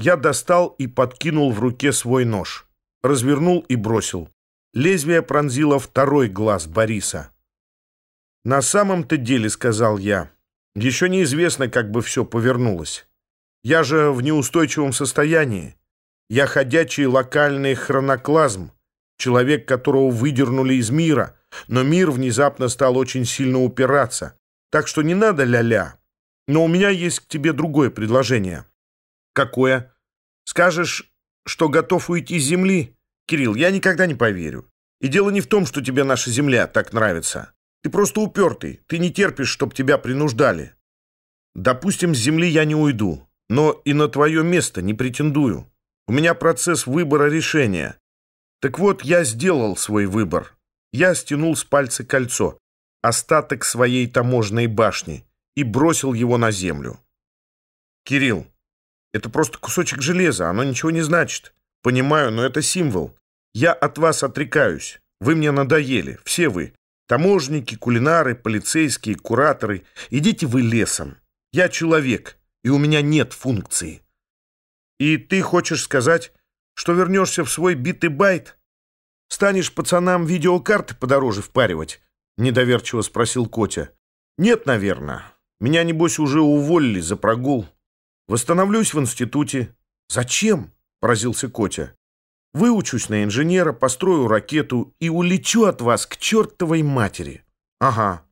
Я достал и подкинул в руке свой нож. Развернул и бросил. Лезвие пронзило второй глаз Бориса. «На самом-то деле», — сказал я, — «еще неизвестно, как бы все повернулось. Я же в неустойчивом состоянии. Я ходячий локальный хроноклазм, человек, которого выдернули из мира, но мир внезапно стал очень сильно упираться. Так что не надо ля-ля. Но у меня есть к тебе другое предложение. Какое? Скажешь, что готов уйти с земли? Кирилл, я никогда не поверю. И дело не в том, что тебе наша земля так нравится. Ты просто упертый. Ты не терпишь, чтобы тебя принуждали. Допустим, с земли я не уйду, но и на твое место не претендую. У меня процесс выбора решения. Так вот, я сделал свой выбор. Я стянул с пальца кольцо, остаток своей таможенной башни, и бросил его на землю. Кирилл, это просто кусочек железа, оно ничего не значит. Понимаю, но это символ. Я от вас отрекаюсь. Вы мне надоели, все вы. Таможники, кулинары, полицейские, кураторы. Идите вы лесом. Я человек, и у меня нет функции. И ты хочешь сказать, что вернешься в свой битый байт? Станешь пацанам видеокарты подороже впаривать? Недоверчиво спросил Котя. Нет, наверное. Меня, небось, уже уволили за прогул. Восстановлюсь в институте. Зачем? Поразился Котя. Выучусь на инженера, построю ракету и улечу от вас к чертовой матери. Ага.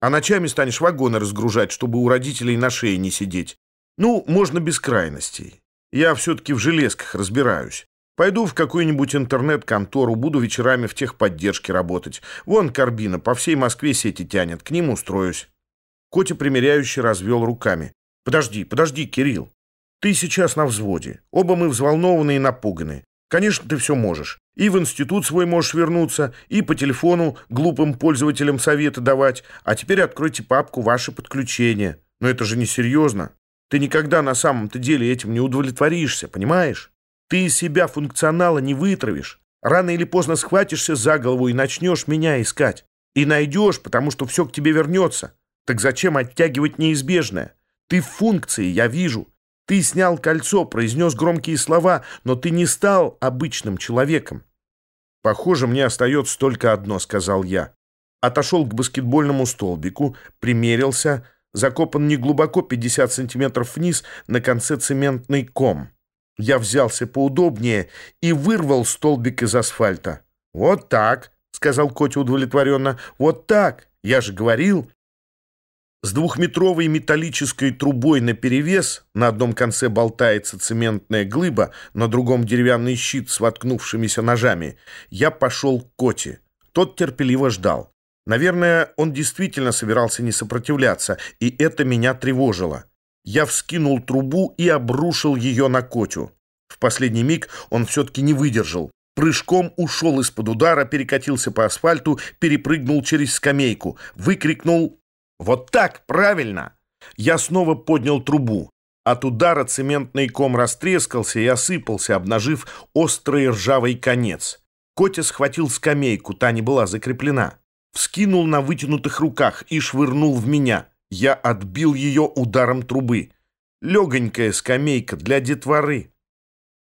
А ночами станешь вагоны разгружать, чтобы у родителей на шее не сидеть. Ну, можно без крайностей. Я все-таки в железках разбираюсь. Пойду в какую-нибудь интернет-контору, буду вечерами в техподдержке работать. Вон Карбина, по всей Москве сети тянет, к ним устроюсь». Котя примиряюще развел руками. «Подожди, подожди, Кирилл. Ты сейчас на взводе. Оба мы взволнованы и напуганы. Конечно, ты все можешь. И в институт свой можешь вернуться, и по телефону глупым пользователям советы давать. А теперь откройте папку «Ваши подключения». Но это же не серьезно. Ты никогда на самом-то деле этим не удовлетворишься, понимаешь? Ты из себя функционала не вытравишь. Рано или поздно схватишься за голову и начнешь меня искать. И найдешь, потому что все к тебе вернется. Так зачем оттягивать неизбежное? Ты в функции, я вижу. Ты снял кольцо, произнес громкие слова, но ты не стал обычным человеком. «Похоже, мне остается только одно», — сказал я. Отошел к баскетбольному столбику, примерился — закопан неглубоко 50 сантиметров вниз на конце цементный ком. Я взялся поудобнее и вырвал столбик из асфальта. «Вот так», — сказал Котя удовлетворенно, — «вот так, я же говорил». С двухметровой металлической трубой наперевес, на одном конце болтается цементная глыба, на другом деревянный щит с воткнувшимися ножами, я пошел к Коте. Тот терпеливо ждал. Наверное, он действительно собирался не сопротивляться, и это меня тревожило. Я вскинул трубу и обрушил ее на Котю. В последний миг он все-таки не выдержал. Прыжком ушел из-под удара, перекатился по асфальту, перепрыгнул через скамейку, выкрикнул «Вот так, правильно!» Я снова поднял трубу. От удара цементный ком растрескался и осыпался, обнажив острый ржавый конец. Котя схватил скамейку, та не была закреплена вскинул на вытянутых руках и швырнул в меня. Я отбил ее ударом трубы. Легонькая скамейка для детворы.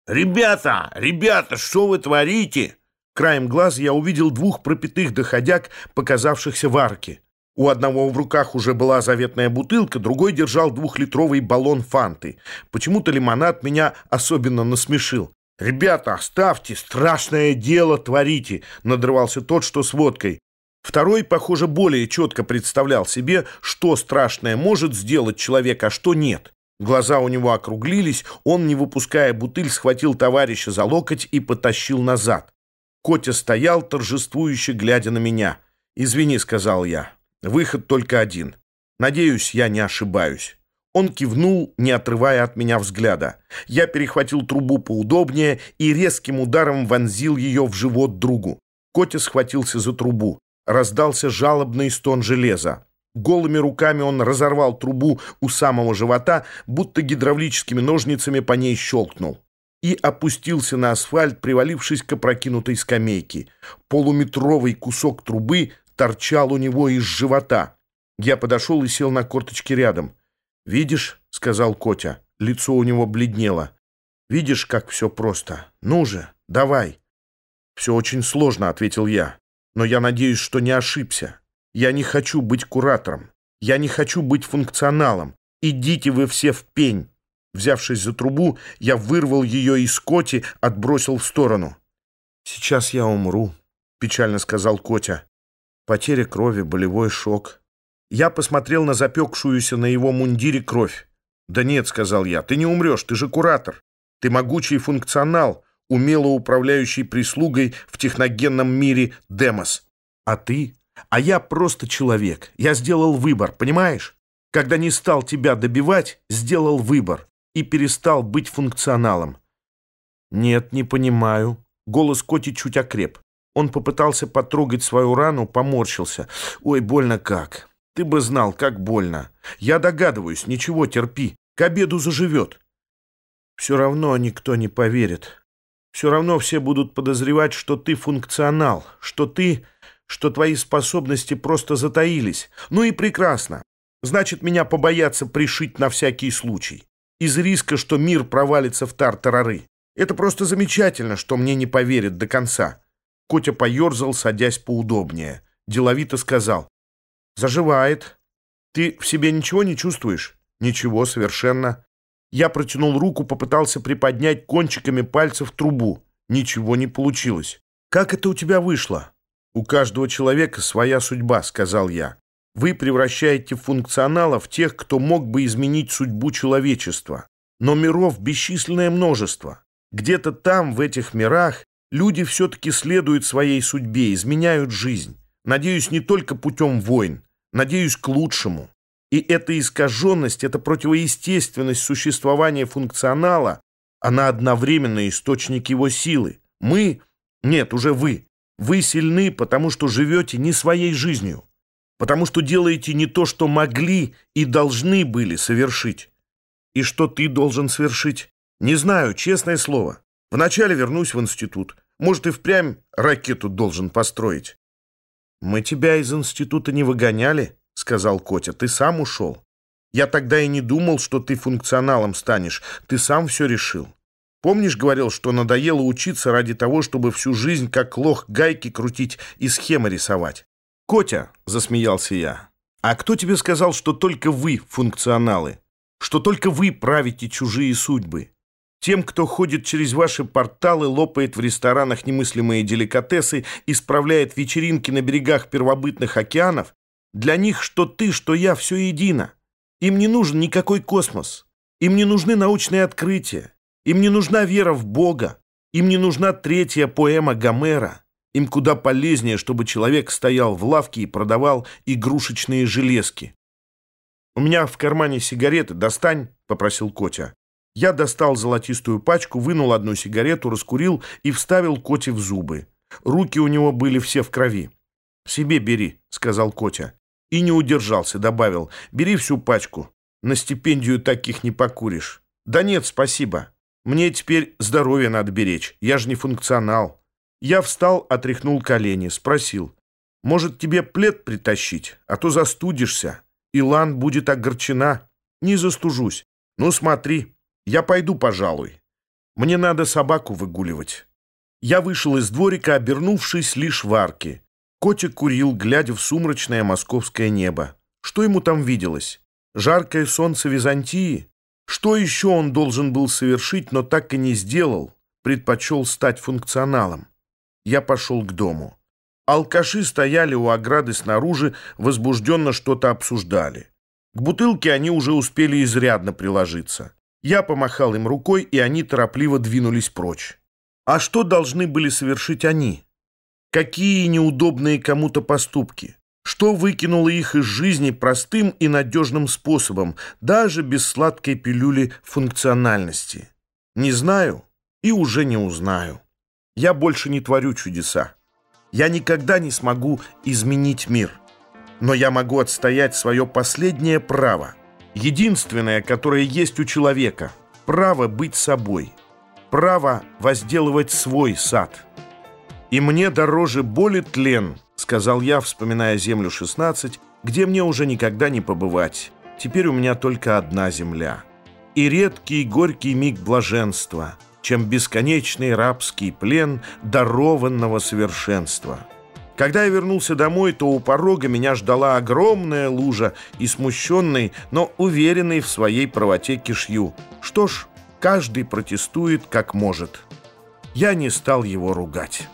«Ребята! Ребята, что вы творите?» Краем глаз я увидел двух пропитых доходяг, показавшихся в арке. У одного в руках уже была заветная бутылка, другой держал двухлитровый баллон фанты. Почему-то лимонад меня особенно насмешил. «Ребята, оставьте, страшное дело творите!» — надрывался тот, что с водкой. Второй, похоже, более четко представлял себе, что страшное может сделать человек, а что нет. Глаза у него округлились, он, не выпуская бутыль, схватил товарища за локоть и потащил назад. Котя стоял, торжествующе глядя на меня. «Извини», — сказал я, — «выход только один. Надеюсь, я не ошибаюсь». Он кивнул, не отрывая от меня взгляда. Я перехватил трубу поудобнее и резким ударом вонзил ее в живот другу. Котя схватился за трубу. Раздался жалобный стон железа. Голыми руками он разорвал трубу у самого живота, будто гидравлическими ножницами по ней щелкнул. И опустился на асфальт, привалившись к опрокинутой скамейке. Полуметровый кусок трубы торчал у него из живота. Я подошел и сел на корточки рядом. «Видишь?» — сказал Котя. Лицо у него бледнело. Видишь, как все просто. Ну же, давай. Все очень сложно, ответил я. Но я надеюсь, что не ошибся. Я не хочу быть куратором. Я не хочу быть функционалом. Идите вы все в пень. Взявшись за трубу, я вырвал ее из Коти, отбросил в сторону. «Сейчас я умру», — печально сказал Котя. Потеря крови, болевой шок. Я посмотрел на запекшуюся на его мундире кровь. «Да нет», — сказал я, — «ты не умрешь, ты же куратор. Ты могучий функционал, умело управляющий прислугой в техногенном мире Демос. А ты? А я просто человек. Я сделал выбор, понимаешь? Когда не стал тебя добивать, сделал выбор и перестал быть функционалом. Нет, не понимаю. Голос Коти чуть окреп. Он попытался потрогать свою рану, поморщился. Ой, больно как. Ты бы знал, как больно. Я догадываюсь, ничего, терпи. К обеду заживет. Все равно никто не поверит. Все равно все будут подозревать, что ты функционал, что ты, что твои способности просто затаились. Ну и прекрасно. Значит, меня побоятся пришить на всякий случай. Из риска, что мир провалится в тар-тарары. Это просто замечательно, что мне не поверят до конца. Котя поерзал, садясь поудобнее. Деловито сказал. «Заживает. Ты в себе ничего не чувствуешь?» «Ничего, совершенно». Я протянул руку, попытался приподнять кончиками пальцев трубу. Ничего не получилось. «Как это у тебя вышло?» «У каждого человека своя судьба», — сказал я. «Вы превращаете функционалов тех, кто мог бы изменить судьбу человечества. Но миров бесчисленное множество. Где-то там, в этих мирах, люди все-таки следуют своей судьбе, изменяют жизнь. Надеюсь, не только путем войн. Надеюсь, к лучшему. И эта искаженность, эта противоестественность существования функционала, она одновременно источник его силы. Мы, нет, уже вы, вы сильны, потому что живете не своей жизнью, потому что делаете не то, что могли и должны были совершить. И что ты должен совершить? Не знаю, честное слово. Вначале вернусь в институт. Может, и впрямь ракету должен построить. Мы тебя из института не выгоняли, — сказал Котя. «Ты сам ушел. Я тогда и не думал, что ты функционалом станешь. Ты сам все решил. Помнишь, говорил, что надоело учиться ради того, чтобы всю жизнь как лох гайки крутить и схемы рисовать?» «Котя», — засмеялся я, — «а кто тебе сказал, что только вы функционалы? Что только вы правите чужие судьбы?» Тем, кто ходит через ваши порталы, лопает в ресторанах немыслимые деликатесы, исправляет вечеринки на берегах первобытных океанов, для них что ты, что я, все едино. Им не нужен никакой космос. Им не нужны научные открытия. Им не нужна вера в Бога. Им не нужна третья поэма Гомера. Им куда полезнее, чтобы человек стоял в лавке и продавал игрушечные железки. «У меня в кармане сигареты. Достань», — попросил Котя. Я достал золотистую пачку, вынул одну сигарету, раскурил и вставил Коте в зубы. Руки у него были все в крови. «Себе бери», — сказал Котя. И не удержался, добавил, бери всю пачку. На стипендию таких не покуришь. Да нет, спасибо. Мне теперь здоровье надо беречь. Я же не функционал. Я встал, отряхнул колени, спросил. Может, тебе плед притащить, а то застудишься. Илан будет огорчена. Не застужусь. Ну, смотри, я пойду, пожалуй. Мне надо собаку выгуливать. Я вышел из дворика, обернувшись лишь в арке. Котик курил, глядя в сумрачное московское небо. Что ему там виделось? Жаркое солнце Византии? Что еще он должен был совершить, но так и не сделал? Предпочел стать функционалом. Я пошел к дому. Алкаши стояли у ограды снаружи, возбужденно что-то обсуждали. К бутылке они уже успели изрядно приложиться. Я помахал им рукой, и они торопливо двинулись прочь. А что должны были совершить они? Какие неудобные кому-то поступки? Что выкинуло их из жизни простым и надежным способом, даже без сладкой пилюли функциональности? Не знаю и уже не узнаю. Я больше не творю чудеса. Я никогда не смогу изменить мир. Но я могу отстоять свое последнее право. Единственное, которое есть у человека. Право быть собой. Право возделывать свой сад. «И мне дороже боли тлен», — сказал я, вспоминая землю 16, где мне уже никогда не побывать. Теперь у меня только одна земля. И редкий горький миг блаженства — чем бесконечный рабский плен дарованного совершенства. Когда я вернулся домой, то у порога меня ждала огромная лужа и смущенный, но уверенный в своей правоте кишью. Что ж, каждый протестует как может. Я не стал его ругать».